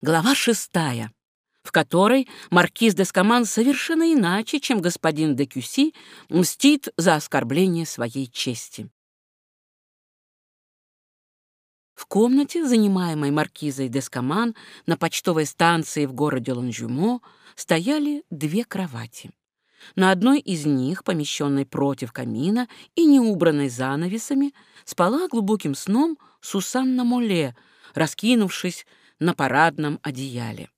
Глава шестая, в которой маркиз де Скаман совершенно иначе, чем господин де Кюси, мстит за оскорбление своей чести. В комнате, занимаемой маркизой де Скаман на почтовой станции в городе Ланжюмо, стояли две кровати. На одной из них, помещенной против камина и не убранной занавесами, спала глубоким сном Сусанна Моле, раскинувшись на парадном одеяле.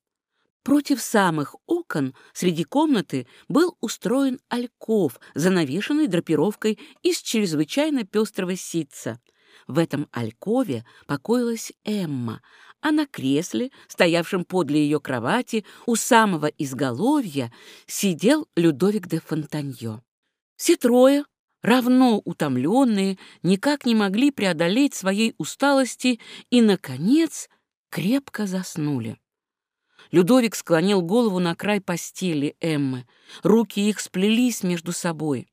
Против самых окон среди комнаты был устроен альков, занавешенный драпировкой из чрезвычайно пестрого ситца. В этом алькове покоилась Эмма, а на кресле, стоявшем подле ее кровати, у самого изголовья, сидел Людовик де Фонтаньо. Все трое, равно утомленные, никак не могли преодолеть своей усталости и, наконец, крепко заснули. Людовик склонил голову на край постели Эммы. Руки их сплелись между собой.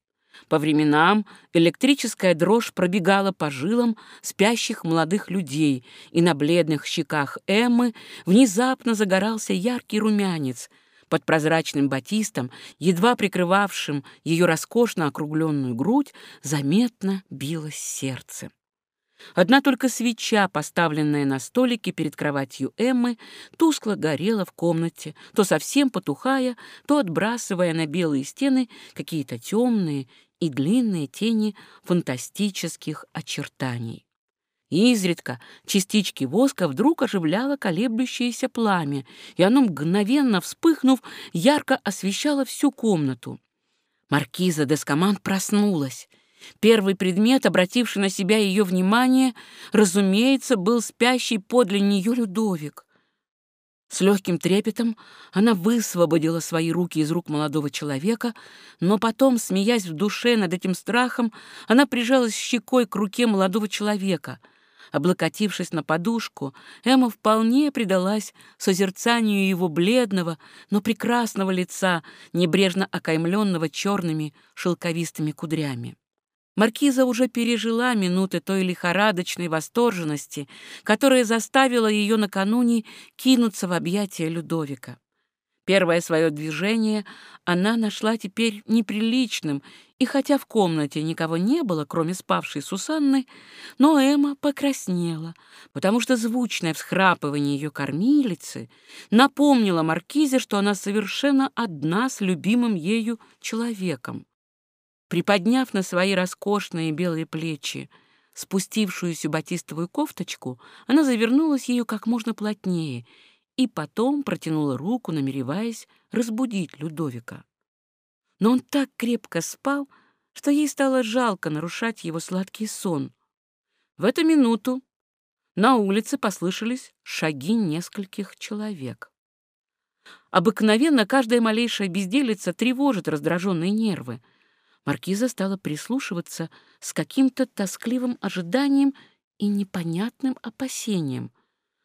По временам электрическая дрожь пробегала по жилам спящих молодых людей, и на бледных щеках Эммы внезапно загорался яркий румянец. Под прозрачным батистом, едва прикрывавшим ее роскошно округленную грудь, заметно билось сердце. Одна только свеча, поставленная на столике перед кроватью Эммы, тускло горела в комнате, то совсем потухая, то отбрасывая на белые стены какие-то темные и длинные тени фантастических очертаний. Изредка частички воска вдруг оживляло колеблющееся пламя, и оно, мгновенно вспыхнув, ярко освещало всю комнату. Маркиза Дескоман проснулась. Первый предмет, обративший на себя ее внимание, разумеется, был спящий подле нее Людовик. С легким трепетом она высвободила свои руки из рук молодого человека, но потом, смеясь в душе над этим страхом, она прижалась щекой к руке молодого человека. Облокотившись на подушку, Эмма вполне предалась созерцанию его бледного, но прекрасного лица, небрежно окаймленного черными шелковистыми кудрями. Маркиза уже пережила минуты той лихорадочной восторженности, которая заставила ее накануне кинуться в объятия Людовика. Первое свое движение она нашла теперь неприличным, и хотя в комнате никого не было, кроме спавшей Сусанны, но Эмма покраснела, потому что звучное всхрапывание ее кормилицы напомнило Маркизе, что она совершенно одна с любимым ею человеком. Приподняв на свои роскошные белые плечи спустившуюся батистовую кофточку, она завернулась ею как можно плотнее и потом протянула руку, намереваясь разбудить Людовика. Но он так крепко спал, что ей стало жалко нарушать его сладкий сон. В эту минуту на улице послышались шаги нескольких человек. Обыкновенно каждая малейшая безделица тревожит раздраженные нервы — Маркиза стала прислушиваться с каким-то тоскливым ожиданием и непонятным опасением.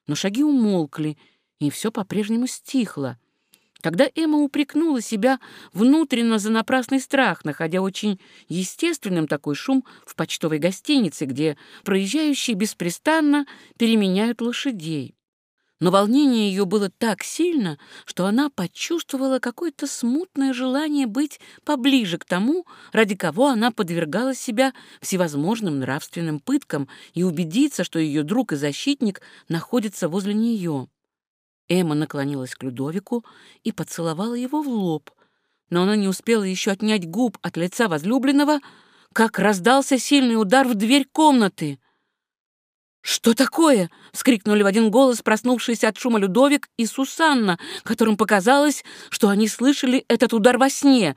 Но шаги умолкли, и все по-прежнему стихло. Когда Эмма упрекнула себя внутренно за напрасный страх, находя очень естественным такой шум в почтовой гостинице, где проезжающие беспрестанно переменяют лошадей но волнение ее было так сильно, что она почувствовала какое-то смутное желание быть поближе к тому, ради кого она подвергала себя всевозможным нравственным пыткам и убедиться, что ее друг и защитник находится возле нее. Эмма наклонилась к Людовику и поцеловала его в лоб, но она не успела еще отнять губ от лица возлюбленного, как раздался сильный удар в дверь комнаты. «Что такое?» — вскрикнули в один голос проснувшиеся от шума Людовик и Сусанна, которым показалось, что они слышали этот удар во сне.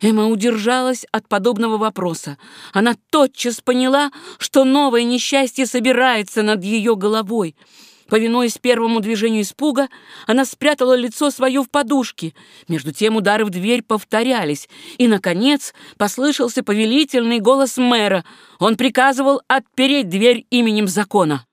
Эмма удержалась от подобного вопроса. Она тотчас поняла, что новое несчастье собирается над ее головой — Повинуясь первому движению испуга, она спрятала лицо свое в подушке. Между тем удары в дверь повторялись, и, наконец, послышался повелительный голос мэра. Он приказывал отпереть дверь именем закона.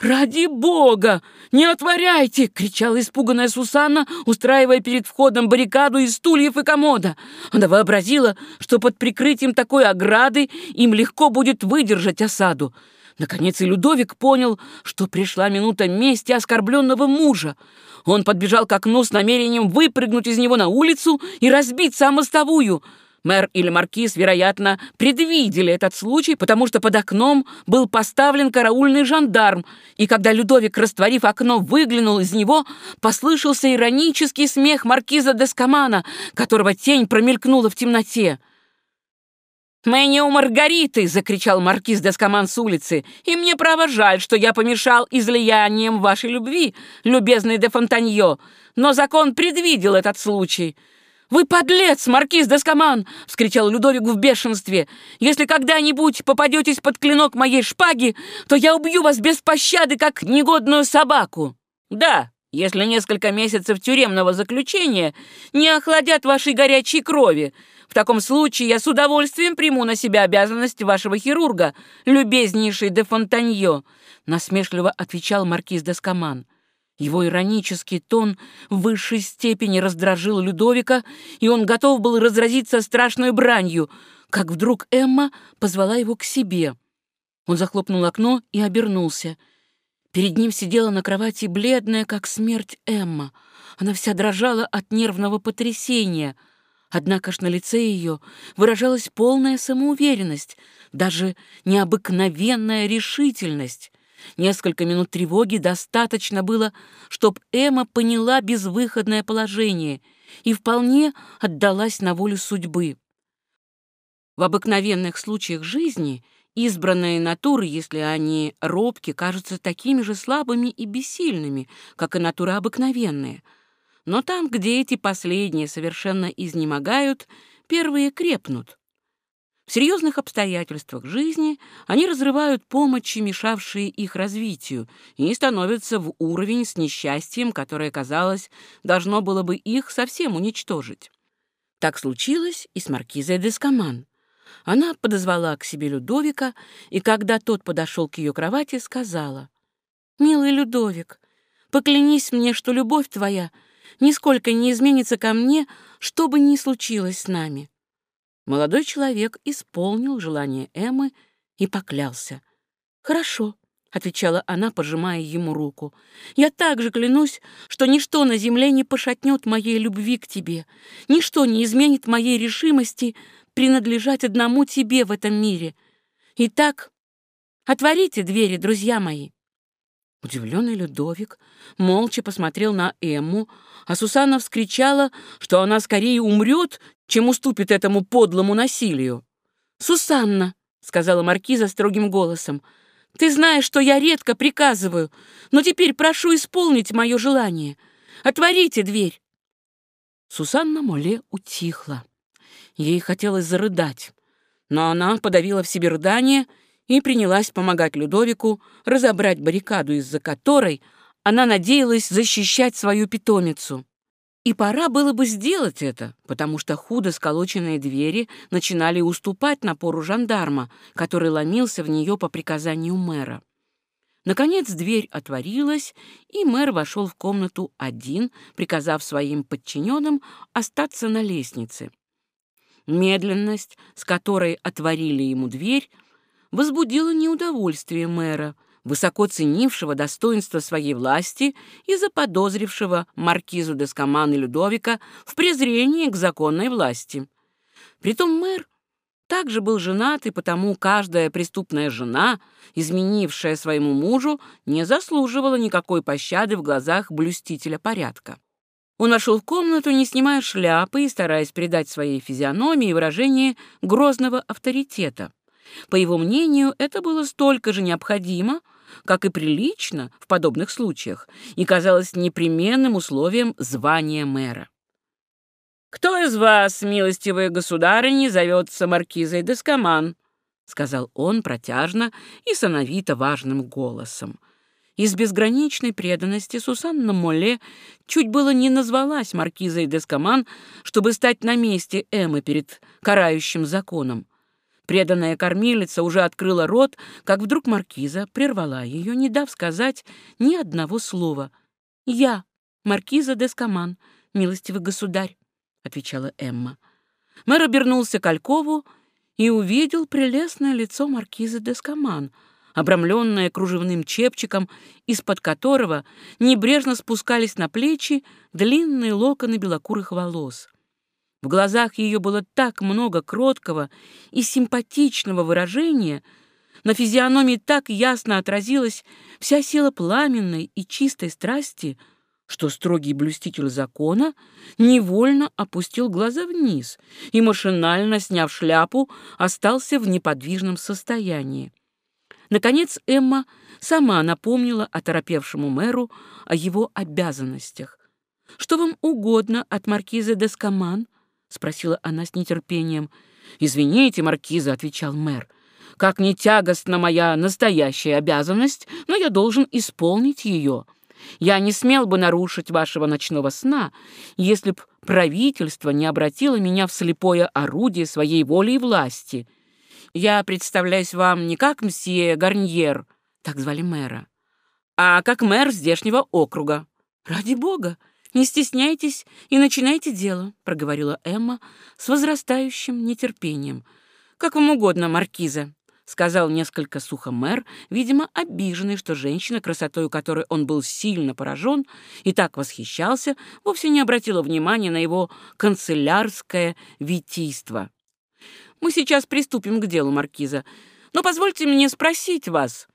«Ради бога! Не отворяйте!» — кричала испуганная Сусанна, устраивая перед входом баррикаду из стульев и комода. Она вообразила, что под прикрытием такой ограды им легко будет выдержать осаду. Наконец и Людовик понял, что пришла минута мести оскорбленного мужа. Он подбежал к окну с намерением выпрыгнуть из него на улицу и разбиться о. Мэр или маркиз, вероятно, предвидели этот случай, потому что под окном был поставлен караульный жандарм, и когда Людовик, растворив окно, выглянул из него, послышался иронический смех маркиза Дескамана, которого тень промелькнула в темноте. «Мы не у Маргариты!» — закричал маркиз Дескоман с улицы. «И мне право жаль, что я помешал излиянием вашей любви, любезный де Фонтаньо, но закон предвидел этот случай». «Вы подлец, маркиз Дескоман!» — вскричал Людовик в бешенстве. «Если когда-нибудь попадетесь под клинок моей шпаги, то я убью вас без пощады, как негодную собаку!» «Да, если несколько месяцев тюремного заключения не охладят вашей горячей крови», в таком случае я с удовольствием приму на себя обязанность вашего хирурга, любезнейший де Фонтаньо», — насмешливо отвечал маркиз де Скаман. Его иронический тон в высшей степени раздражил Людовика, и он готов был разразиться страшной бранью, как вдруг Эмма позвала его к себе. Он захлопнул окно и обернулся. Перед ним сидела на кровати бледная, как смерть, Эмма. Она вся дрожала от нервного потрясения — Однако ж на лице ее выражалась полная самоуверенность, даже необыкновенная решительность. Несколько минут тревоги достаточно было, чтобы Эмма поняла безвыходное положение и вполне отдалась на волю судьбы. В обыкновенных случаях жизни избранные натуры, если они робки, кажутся такими же слабыми и бессильными, как и натуры обыкновенные — но там, где эти последние совершенно изнемогают, первые крепнут. В серьезных обстоятельствах жизни они разрывают помощи, мешавшие их развитию, и становятся в уровень с несчастьем, которое, казалось, должно было бы их совсем уничтожить. Так случилось и с маркизой Дескоман. Она подозвала к себе Людовика, и когда тот подошел к ее кровати, сказала, «Милый Людовик, поклянись мне, что любовь твоя — нисколько не изменится ко мне, что бы ни случилось с нами». Молодой человек исполнил желание Эммы и поклялся. «Хорошо», — отвечала она, пожимая ему руку. «Я также клянусь, что ничто на земле не пошатнет моей любви к тебе, ничто не изменит моей решимости принадлежать одному тебе в этом мире. Итак, отворите двери, друзья мои». Удивленный Людовик молча посмотрел на Эмму, а Сусанна вскричала, что она скорее умрет, чем уступит этому подлому насилию. «Сусанна», — сказала маркиза строгим голосом, — «ты знаешь, что я редко приказываю, но теперь прошу исполнить мое желание. Отворите дверь». Сусанна Моле утихла. Ей хотелось зарыдать, но она подавила в себе рыдание и принялась помогать Людовику разобрать баррикаду, из-за которой она надеялась защищать свою питомицу. И пора было бы сделать это, потому что худо сколоченные двери начинали уступать напору жандарма, который ломился в нее по приказанию мэра. Наконец дверь отворилась, и мэр вошел в комнату один, приказав своим подчиненным остаться на лестнице. Медленность, с которой отворили ему дверь, возбудило неудовольствие мэра, высоко ценившего достоинство своей власти и заподозрившего маркизу Дескоман и Людовика в презрении к законной власти. Притом мэр также был женат, и потому каждая преступная жена, изменившая своему мужу, не заслуживала никакой пощады в глазах блюстителя порядка. Он вошел в комнату, не снимая шляпы и стараясь придать своей физиономии выражение грозного авторитета. По его мнению, это было столько же необходимо, как и прилично в подобных случаях, и казалось непременным условием звания мэра. «Кто из вас, милостивые государыни, зовется маркизой Дескоман?» — сказал он протяжно и сановито важным голосом. Из безграничной преданности Сусанна Молле чуть было не назвалась маркизой Дескоман, чтобы стать на месте Эммы перед карающим законом. Преданная кормилица уже открыла рот, как вдруг маркиза прервала ее, не дав сказать ни одного слова. «Я, маркиза Дескоман, милостивый государь», — отвечала Эмма. Мэр обернулся к Алькову и увидел прелестное лицо маркизы Дескоман. Обрамленное кружевным чепчиком, из-под которого небрежно спускались на плечи длинные локоны белокурых волос. В глазах ее было так много кроткого и симпатичного выражения, на физиономии так ясно отразилась вся сила пламенной и чистой страсти, что строгий блюститель закона невольно опустил глаза вниз и, машинально сняв шляпу, остался в неподвижном состоянии. Наконец Эмма сама напомнила оторопевшему мэру о его обязанностях. «Что вам угодно от маркиза Дескаман?» — спросила она с нетерпением. «Извините, маркиза», — отвечал мэр, — «как не тягостна моя настоящая обязанность, но я должен исполнить ее. Я не смел бы нарушить вашего ночного сна, если б правительство не обратило меня в слепое орудие своей воли и власти. Я представляюсь вам не как мсье Гарньер, так звали мэра, а как мэр здешнего округа. Ради бога, «Не стесняйтесь и начинайте дело», — проговорила Эмма с возрастающим нетерпением. «Как вам угодно, маркиза», — сказал несколько сухо мэр, видимо, обиженный, что женщина, красотою которой он был сильно поражен и так восхищался, вовсе не обратила внимания на его канцелярское витийство. «Мы сейчас приступим к делу, маркиза, но позвольте мне спросить вас,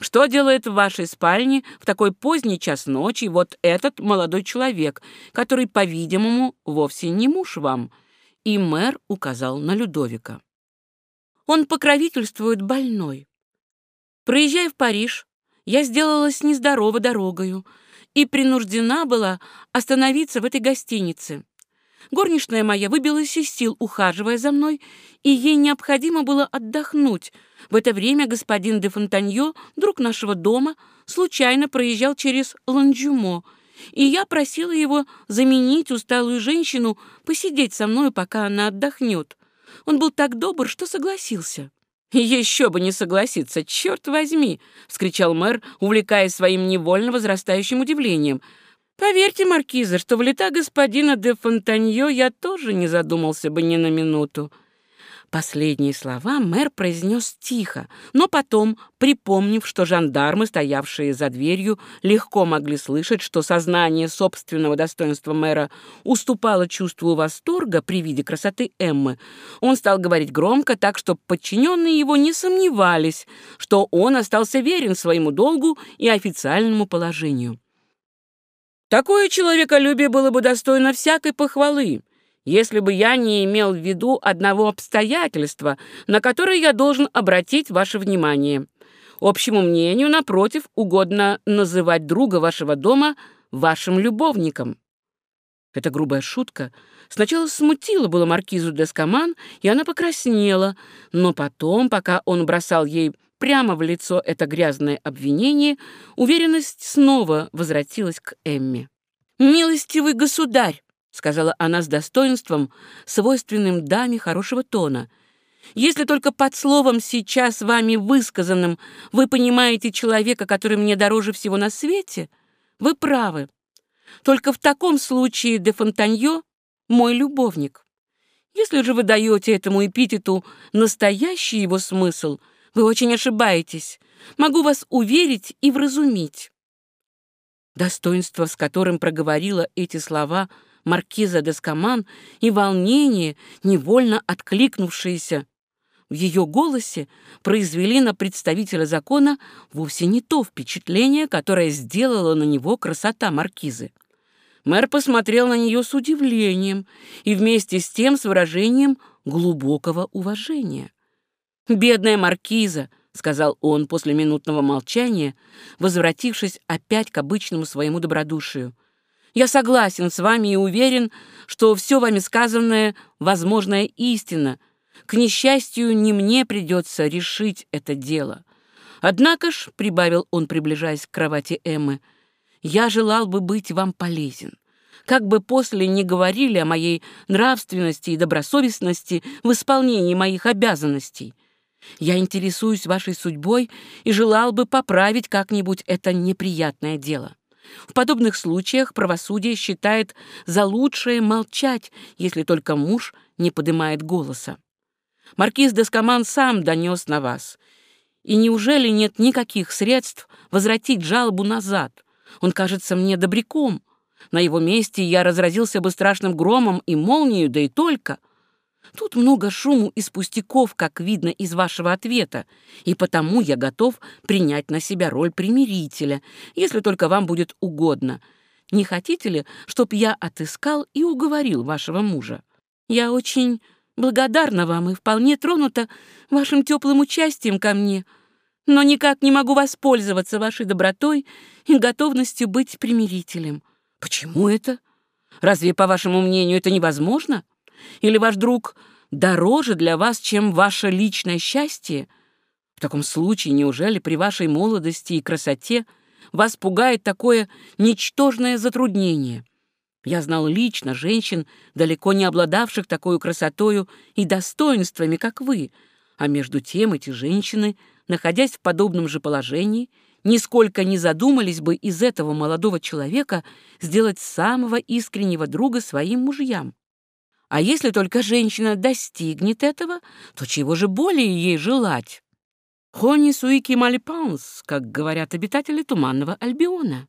что делает в вашей спальне в такой поздний час ночи вот этот молодой человек, который, по-видимому, вовсе не муж вам?» И мэр указал на Людовика. «Он покровительствует больной. Проезжая в Париж, я сделалась нездорова дорогою и принуждена была остановиться в этой гостинице. Горничная моя выбилась из сил, ухаживая за мной, и ей необходимо было отдохнуть. В это время господин де Фонтаньо, друг нашего дома, случайно проезжал через Ланджумо, и я просила его заменить усталую женщину, посидеть со мной, пока она отдохнет. Он был так добр, что согласился. «Еще бы не согласиться, черт возьми!» — вскричал мэр, увлекаясь своим невольно возрастающим удивлением — Поверьте, маркиза, что в лета господина де Фонтаньо я тоже не задумался бы ни на минуту. Последние слова мэр произнес тихо, но потом, припомнив, что жандармы, стоявшие за дверью, легко могли слышать, что сознание собственного достоинства мэра уступало чувству восторга при виде красоты Эммы, он стал говорить громко, так что подчиненные его не сомневались, что он остался верен своему долгу и официальному положению. Такое человеколюбие было бы достойно всякой похвалы, если бы я не имел в виду одного обстоятельства, на которое я должен обратить ваше внимание. Общему мнению, напротив, угодно называть друга вашего дома вашим любовником. Эта грубая шутка сначала смутила было маркизу Дескаман, и она покраснела, но потом, пока он бросал ей прямо в лицо это грязное обвинение, уверенность снова возвратилась к Эмме. «Милостивый государь!» — сказала она с достоинством, свойственным даме хорошего тона. «Если только под словом сейчас вами высказанным вы понимаете человека, который мне дороже всего на свете, вы правы. Только в таком случае де Фонтаньо — мой любовник. Если же вы даете этому эпитету настоящий его смысл — вы очень ошибаетесь. Могу вас уверить и вразумить». Достоинство, с которым проговорила эти слова маркиза Дескаман, и волнение, невольно откликнувшееся в ее голосе, произвели на представителя закона вовсе не то впечатление, которое сделала на него красота маркизы. Мэр посмотрел на нее с удивлением и вместе с тем с выражением глубокого уважения. «Бедная маркиза», — сказал он после минутного молчания, возвратившись опять к обычному своему добродушию. «Я согласен с вами и уверен, что все вами сказанное — возможная истина. К несчастью, не мне придется решить это дело. Однако ж, — прибавил он, приближаясь к кровати Эммы, — я желал бы быть вам полезен. Как бы после не говорили о моей нравственности и добросовестности в исполнении моих обязанностей, я интересуюсь вашей судьбой и желал бы поправить как-нибудь это неприятное дело. В подобных случаях правосудие считает за лучшее молчать, если только муж не поднимает голоса. Маркиз Дескоман сам донес на вас, И неужели нет никаких средств возвратить жалобу назад? Он кажется мне добряком. На его месте я разразился бы страшным громом и молнией, да и только. Тут много шуму из пустяков, как видно из вашего ответа, и потому я готов принять на себя роль примирителя, если только вам будет угодно. Не хотите ли, чтоб я отыскал и уговорил вашего мужа? Я очень благодарна вам и вполне тронута вашим теплым участием ко мне, но никак не могу воспользоваться вашей добротой и готовностью быть примирителем. Почему это? Разве, по вашему мнению, это невозможно? Или ваш друг дороже для вас, чем ваше личное счастье? В таком случае, неужели при вашей молодости и красоте вас пугает такое ничтожное затруднение? Я знал лично женщин, далеко не обладавших такой красотою и достоинствами, как вы, а между тем эти женщины, находясь в подобном же положении, нисколько не задумались бы из этого молодого человека сделать самого искреннего друга своим мужьям. А если только женщина достигнет этого, то чего же более ей желать? «Хони суики малипанс», как говорят обитатели Туманного Альбиона.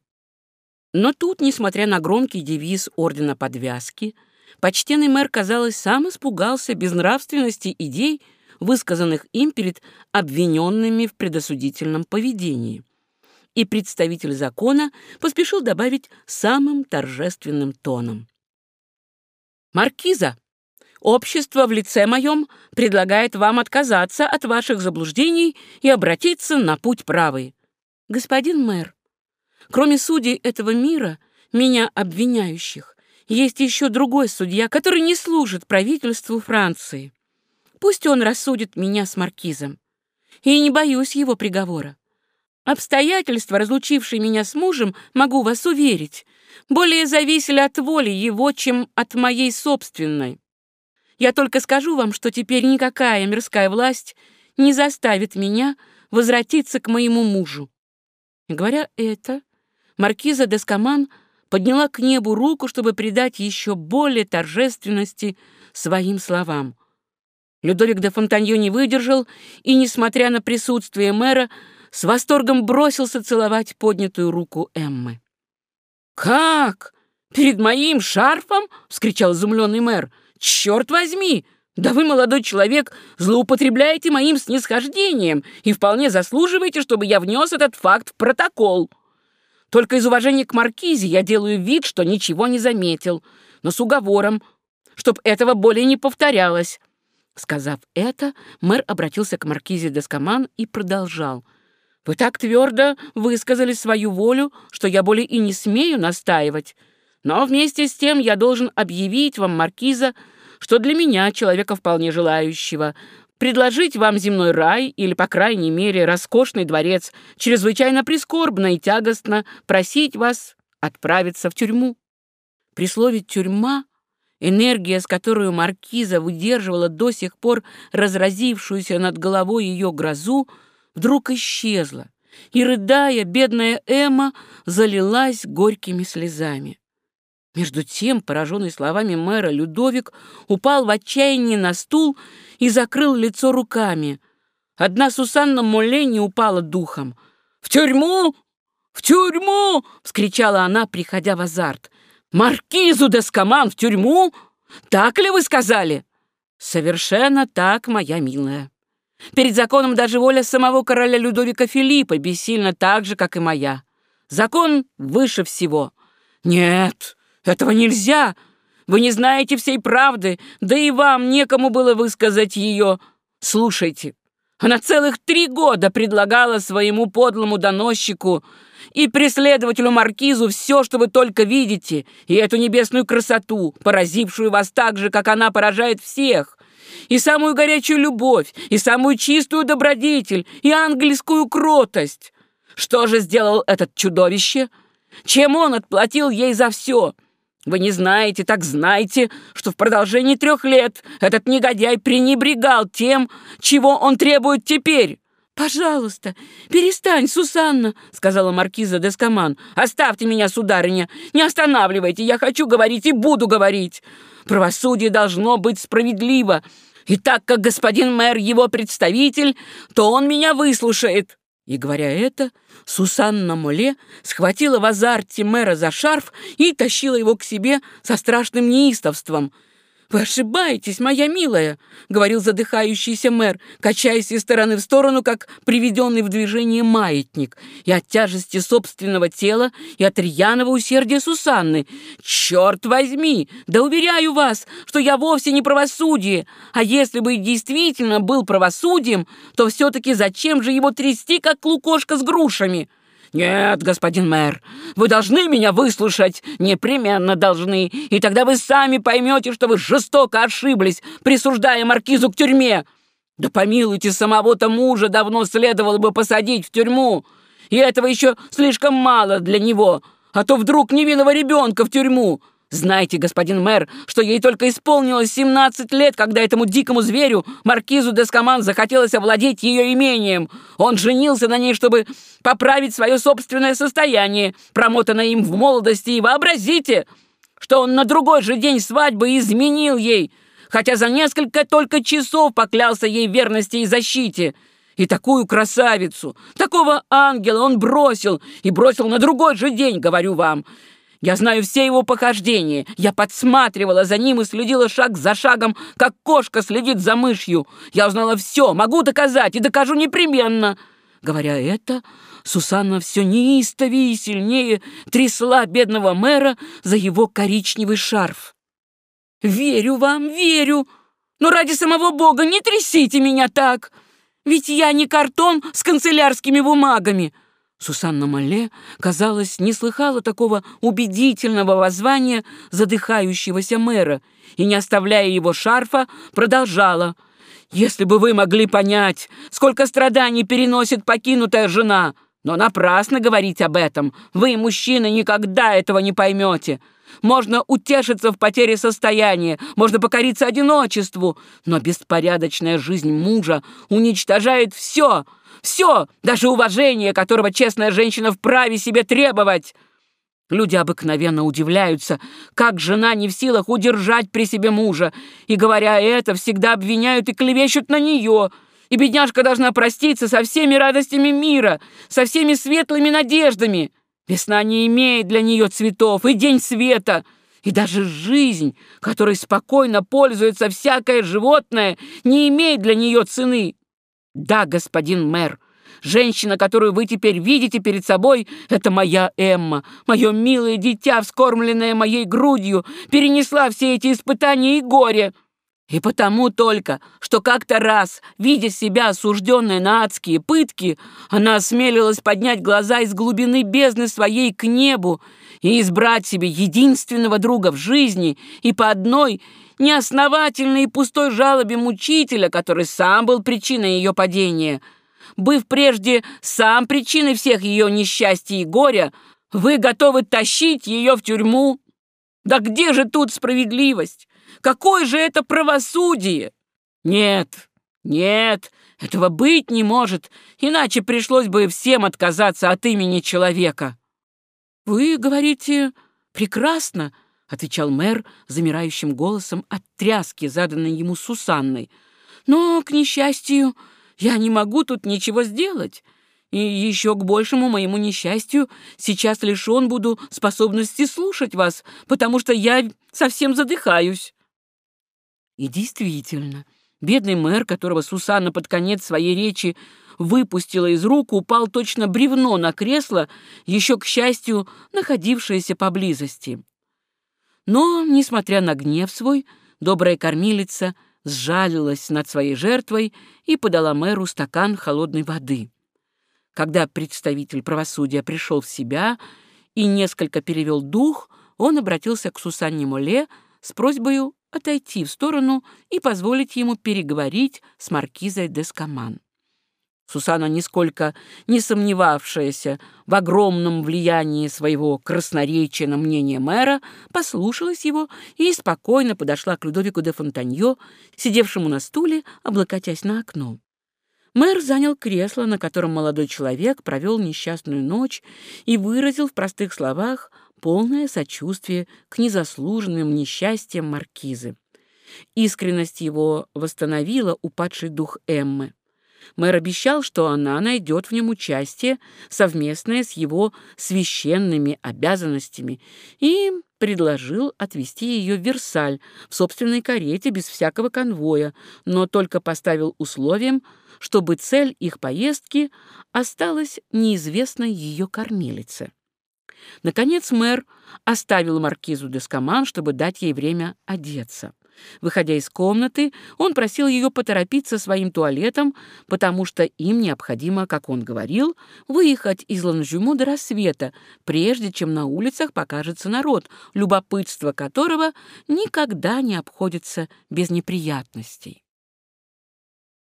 Но тут, несмотря на громкий девиз Ордена Подвязки, почтенный мэр, казалось, сам испугался безнравственности идей, высказанных им перед обвиненными в предосудительном поведении. И представитель закона поспешил добавить самым торжественным тоном. «Маркиза, общество в лице моем предлагает вам отказаться от ваших заблуждений и обратиться на путь правый. Господин мэр, Кроме судей этого мира, меня обвиняющих, есть еще другой судья, который не служит правительству Франции. Пусть он рассудит меня с маркизом. И не боюсь его приговора. Обстоятельства, разлучившие меня с мужем, могу вас уверить, более зависели от воли его, чем от моей собственной. Я только скажу вам, что теперь никакая мирская власть не заставит меня возвратиться к моему мужу. Говоря это, маркиза Дескаман подняла к небу руку, чтобы придать еще более торжественности своим словам. Людовик де Фонтаньо не выдержал и, несмотря на присутствие мэра, с восторгом бросился целовать поднятую руку Эммы. «Как? Перед моим шарфом?» — вскричал изумленный мэр. «Черт возьми! Да вы, молодой человек, злоупотребляете моим снисхождением и вполне заслуживаете, чтобы я внес этот факт в протокол». Только из уважения к Маркизе я делаю вид, что ничего не заметил, но с уговором, чтоб этого более не повторялось». Сказав это, мэр обратился к Маркизе Дескоман и продолжал. «Вы так твердо высказали свою волю, что я более и не смею настаивать. Но вместе с тем я должен объявить вам, Маркиза, что для меня, человека вполне желающего, Предложить вам земной рай или, по крайней мере, роскошный дворец чрезвычайно прискорбно и тягостно просить вас отправиться в тюрьму. При слове «тюрьма» энергия, с которой маркиза выдерживала до сих пор разразившуюся над головой ее грозу, вдруг исчезла, и, рыдая, бедная Эмма залилась горькими слезами. Между тем, пораженный словами мэра, Людовик упал в отчаянии на стул и закрыл лицо руками. Одна Сусанна Моле не упала духом. «В тюрьму! В тюрьму!» — вскричала она, приходя в азарт. «Маркизу Дескоман в тюрьму? Так ли вы сказали?» «Совершенно так, моя милая. Перед законом даже воля самого короля Людовика Филиппа бессильна так же, как и моя. Закон выше всего. Нет, этого нельзя. Вы не знаете всей правды, да и вам некому было высказать ее. Слушайте, она целых три года предлагала своему подлому доносчику и преследователю Маркизу все, что вы только видите, и эту небесную красоту, поразившую вас так же, как она поражает всех, и самую горячую любовь, и самую чистую добродетель, и ангельскую кротость. Что же сделал этот чудовище? Чем он отплатил ей за все? Вы не знаете, так знайте, что в продолжении трех лет этот негодяй пренебрегал тем, чего он требует теперь. «Пожалуйста, перестань, Сусанна», — сказала маркиза Дескоман. «Оставьте меня, сударыня, не останавливайте, я хочу говорить и буду говорить. Правосудие должно быть справедливо. И так как господин мэр его представитель, то он меня выслушает». И, говоря это, Сусанна Моле схватила в азарте мэра за шарф и тащила его к себе со страшным неистовством — «Вы ошибаетесь, моя милая», — говорил задыхающийся мэр, качаясь из стороны в сторону, как приведенный в движение маятник, и от тяжести собственного тела, и от рьяного усердия Сусанны. «Черт возьми! Да уверяю вас, что я вовсе не правосудие, а если бы действительно был правосудием, то все-таки зачем же его трясти, как лукошка с грушами?» «Нет, господин мэр, вы должны меня выслушать, непременно должны, и тогда вы сами поймете, что вы жестоко ошиблись, присуждая маркизу к тюрьме. Да помилуйте, самого-то мужа давно следовало бы посадить в тюрьму, и этого еще слишком мало для него, а то вдруг невинного ребенка в тюрьму. Знаете, господин мэр, что ей только исполнилось 17 лет, когда этому дикому зверю, маркизу Дескоман, захотелось овладеть ее имением. Он женился на ней, чтобы поправить свое собственное состояние, промотанное им в молодости, и вообразите, что он на другой же день свадьбы изменил ей, хотя за несколько только часов поклялся ей верности и защите. И такую красавицу, такого ангела он бросил, и бросил на другой же день, говорю вам. Я знаю все его похождения. Я подсматривала за ним и следила шаг за шагом, как кошка следит за мышью. Я узнала все, могу доказать и докажу непременно». Говоря это, Сусанна все неистовее и сильнее трясла бедного мэра за его коричневый шарф. «Верю вам, верю, но ради самого Бога не трясите меня так, ведь я не картон с канцелярскими бумагами». Сусанна Мале, казалось, не слыхала такого убедительного воззвания задыхающегося мэра и, не оставляя его шарфа, продолжала. «Если бы вы могли понять, сколько страданий переносит покинутая жена! Но напрасно говорить об этом. Вы, мужчины, никогда этого не поймете. Можно утешиться в потере состояния, можно покориться одиночеству, но беспорядочная жизнь мужа уничтожает все — все, даже уважение, которого честная женщина вправе себе требовать. Люди обыкновенно удивляются, как жена не в силах удержать при себе мужа, и, говоря это, всегда обвиняют и клевещут на нее. И бедняжка должна проститься со всеми радостями мира, со всеми светлыми надеждами. Весна не имеет для нее цветов, и день света, и даже жизнь, которой спокойно пользуется всякое животное, не имеет для нее цены. Да, господин мэр, женщина, которую вы теперь видите перед собой, это моя Эмма, мое милое дитя, вскормленное моей грудью, перенесла все эти испытания и горе. И потому только, что как-то раз, видя себя осужденной на адские пытки, она осмелилась поднять глаза из глубины бездны своей к небу и избрать себе единственного друга в жизни и по одной неосновательной и пустой жалобе мучителя, который сам был причиной ее падения. Быв прежде сам причиной всех ее несчастий и горя, вы готовы тащить ее в тюрьму? Да где же тут справедливость? Какое же это правосудие? Нет, нет, этого быть не может, иначе пришлось бы всем отказаться от имени человека. Вы говорите прекрасно, отвечал мэр замирающим голосом от тряски, заданной ему Сусанной. «Но, к несчастью, я не могу тут ничего сделать, и еще к большему моему несчастью сейчас лишен буду способности слушать вас, потому что я совсем задыхаюсь». И действительно, бедный мэр, которого Сусанна под конец своей речи выпустила из рук, упал точно бревно на кресло, еще, к счастью, находившееся поблизости. Но, несмотря на гнев свой, добрая кормилица сжалилась над своей жертвой и подала мэру стакан холодной воды. Когда представитель правосудия пришел в себя и несколько перевел дух, он обратился к Сусанне Моле с просьбой отойти в сторону и позволить ему переговорить с маркизой Дескоман. Сусана, нисколько не сомневавшаяся в огромном влиянии своего красноречия на мнение мэра, послушалась его и спокойно подошла к Людовику де Фонтаньо, сидевшему на стуле, облокотясь на окно. Мэр занял кресло, на котором молодой человек провел несчастную ночь и выразил в простых словах полное сочувствие к незаслуженным несчастьям маркизы. Искренность его восстановила упадший дух Эммы. Мэр обещал, что она найдет в нем участие, совместное с его священными обязанностями, и предложил отвезти ее в Версаль в собственной карете без всякого конвоя, но только поставил условием, чтобы цель их поездки осталась неизвестной ее кормилице. Наконец мэр оставил маркизу Дескоман, чтобы дать ей время одеться. Выходя из комнаты, он просил ее поторопиться своим туалетом, потому что им необходимо, как он говорил, выехать из Ланжюму до рассвета, прежде чем на улицах покажется народ, любопытство которого никогда не обходится без неприятностей.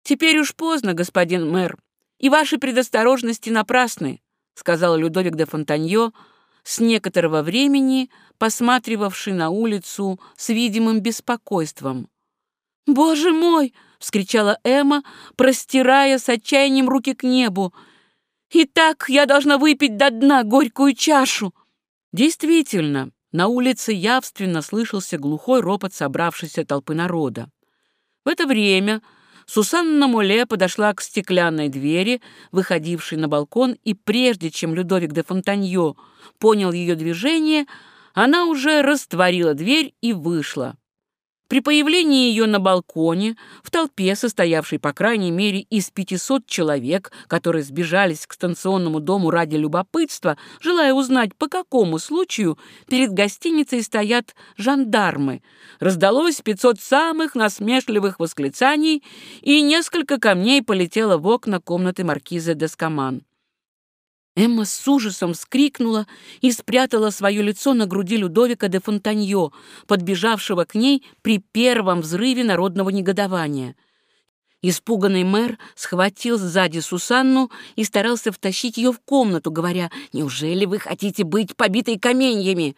«Теперь уж поздно, господин мэр, и ваши предосторожности напрасны», сказал Людовик де Фонтаньо, с некоторого времени посматривавший на улицу с видимым беспокойством. «Боже мой!» — вскричала Эмма, простирая с отчаянием руки к небу. «Итак, я должна выпить до дна горькую чашу!» Действительно, на улице явственно слышался глухой ропот собравшейся толпы народа. В это время Сусанна Моле подошла к стеклянной двери, выходившей на балкон, и прежде чем Людовик де Фонтаньо понял ее движение, она уже растворила дверь и вышла. При появлении ее на балконе, в толпе, состоявшей по крайней мере из 500 человек, которые сбежались к станционному дому ради любопытства, желая узнать, по какому случаю перед гостиницей стоят жандармы, раздалось 500 самых насмешливых восклицаний, и несколько камней полетело в окна комнаты маркиза Дескоман. Эмма с ужасом вскрикнула и спрятала свое лицо на груди Людовика де Фонтаньо, подбежавшего к ней при первом взрыве народного негодования. Испуганный мэр схватил сзади Сусанну и старался втащить ее в комнату, говоря, «Неужели вы хотите быть побитой каменьями?»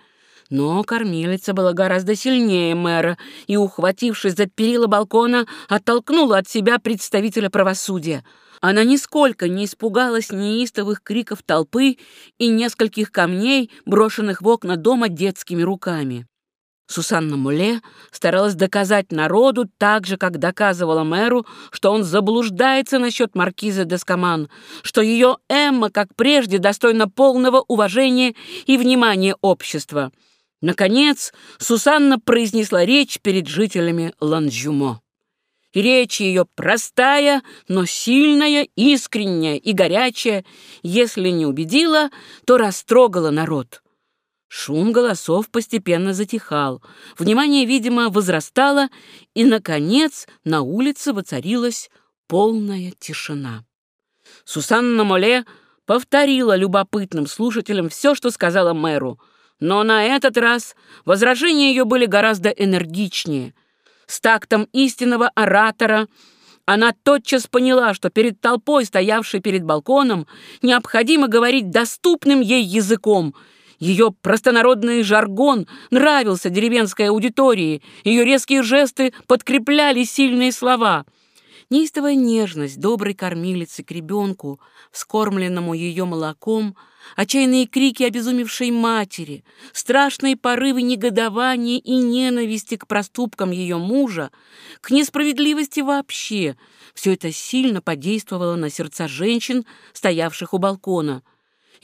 Но кормилица была гораздо сильнее мэра и, ухватившись за перила балкона, оттолкнула от себя представителя правосудия — она нисколько не испугалась неистовых криков толпы и нескольких камней, брошенных в окна дома детскими руками. Сусанна Муле старалась доказать народу так же, как доказывала мэру, что он заблуждается насчет маркиза Дескоман, что ее Эмма, как прежде, достойна полного уважения и внимания общества. Наконец, Сусанна произнесла речь перед жителями Ланжюмо. Речь ее простая, но сильная, искренняя и горячая. Если не убедила, то растрогала народ. Шум голосов постепенно затихал. Внимание, видимо, возрастало, и, наконец, на улице воцарилась полная тишина. Сусанна Моле повторила любопытным слушателям все, что сказала мэру, но на этот раз возражения ее были гораздо энергичнее — с тактом истинного оратора, она тотчас поняла, что перед толпой, стоявшей перед балконом, необходимо говорить доступным ей языком. Ее простонародный жаргон нравился деревенской аудитории, ее резкие жесты подкрепляли сильные слова — Неистовая нежность доброй кормилицы к ребенку, вскормленному ее молоком, отчаянные крики обезумевшей матери, страшные порывы негодования и ненависти к проступкам ее мужа, к несправедливости вообще — все это сильно подействовало на сердца женщин, стоявших у балкона —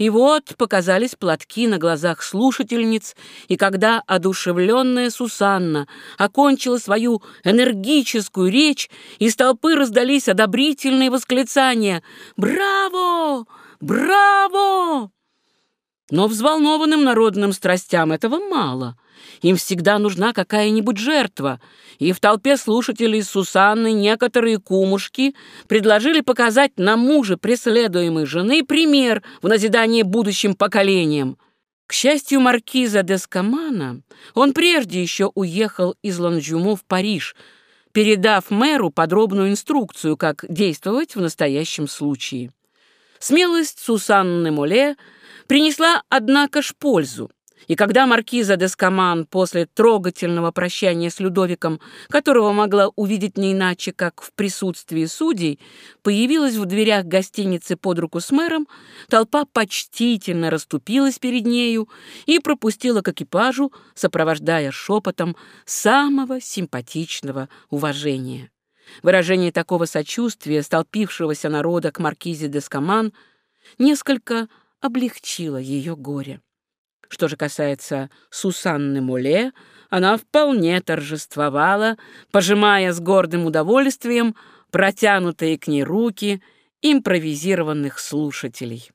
и вот показались платки на глазах слушательниц, и когда одушевленная Сусанна окончила свою энергическую речь, из толпы раздались одобрительные восклицания «Браво! Браво!» Но взволнованным народным страстям этого мало. Им всегда нужна какая-нибудь жертва, и в толпе слушателей Сусанны некоторые кумушки предложили показать на муже преследуемой жены пример в назидание будущим поколениям. К счастью маркиза Дескамана, он прежде еще уехал из Ланжюмо в Париж, передав мэру подробную инструкцию, как действовать в настоящем случае. Смелость Сусанны Моле принесла, однако ж, пользу. И когда маркиза Дескаман после трогательного прощания с Людовиком, которого могла увидеть не иначе, как в присутствии судей, появилась в дверях гостиницы под руку с мэром, толпа почтительно расступилась перед нею и пропустила к экипажу, сопровождая шепотом самого симпатичного уважения. Выражение такого сочувствия столпившегося народа к маркизе Дескаман несколько облегчило ее горе. Что же касается Сусанны Муле, она вполне торжествовала, пожимая с гордым удовольствием протянутые к ней руки импровизированных слушателей.